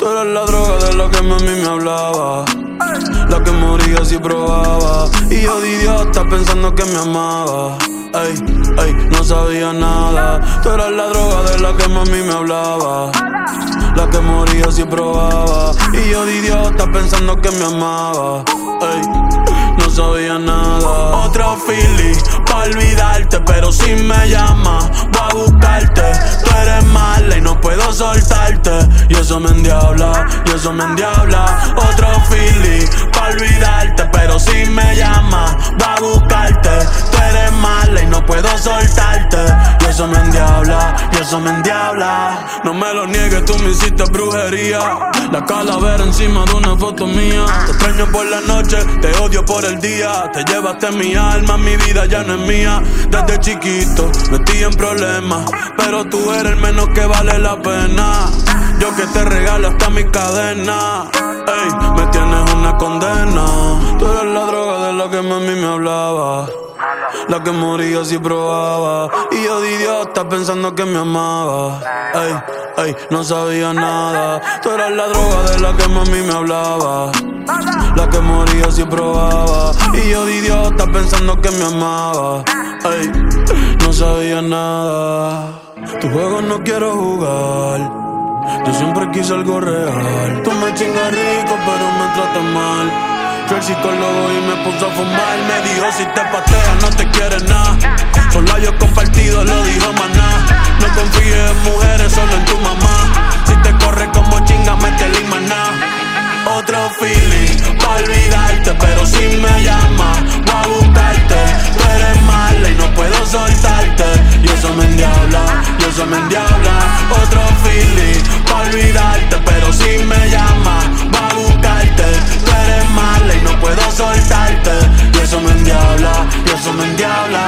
la que mami me hablaba. La que moría si probaba. Y yo de idiota pensando que me amaba. Ey, ey, no sabía nada. Tú eras la droga de la que mami me hablaba. La que moría si probaba. Y yo de idiota pensando que me amaba. Ey, no sabía nada. Otro feeling pa' olvidarte, pero si me llama, eso me endiabla, y eso me endiabla. Otro feeling pa' olvidarte, pero si me llama, voy a buscarte. Tú eres mala y no puedo soltarte. Y eso me endiabla, y eso me endiabla. No me lo niegues, tú me hiciste brujería. La calavera encima de una foto mía. Te extraño por la noche, te odio por el día. Te llevaste mi alma, mi vida ya no es mía. Desde chiquito metí en problemas, pero tú eres el menos que vale la pena. Yo que te regalo hasta mi cadena. Ey, me tienes una condena. Tú eres la droga de la que mami me hablaba. La que moría si probaba. Y yo de idiota pensando que me amaba. Ey, ey, no sabía nada. Tú eras la droga de la que mami me hablaba. La que moría si probaba. Y yo de idiota pensando que me amaba. Ey, no sabía nada. Tu juego no quiero jugar. Yo siempre quise algo real. Tú me chingas rico, pero me tratas mal. Fui al psicólogo y me puso a fumar. Me dijo: Si te pateas, no te quieres nada. Son labios compartidos, lo dijo maná. No confíes en mujeres, solo en tu mamá. Si te corre como chinga, métele maná. Otro feeling, pa' olvidarte, pero si me llama, voy a buscarte. Tú eres mala y no puedo soltarte. Y eso me endiabla, y eso me endiabla. Otro feeling, pa' olvidarte, pero si me llamas, va a buscarte. Tú eres mala y no puedo soltarte. Y eso me endiabla, y eso me endiabla.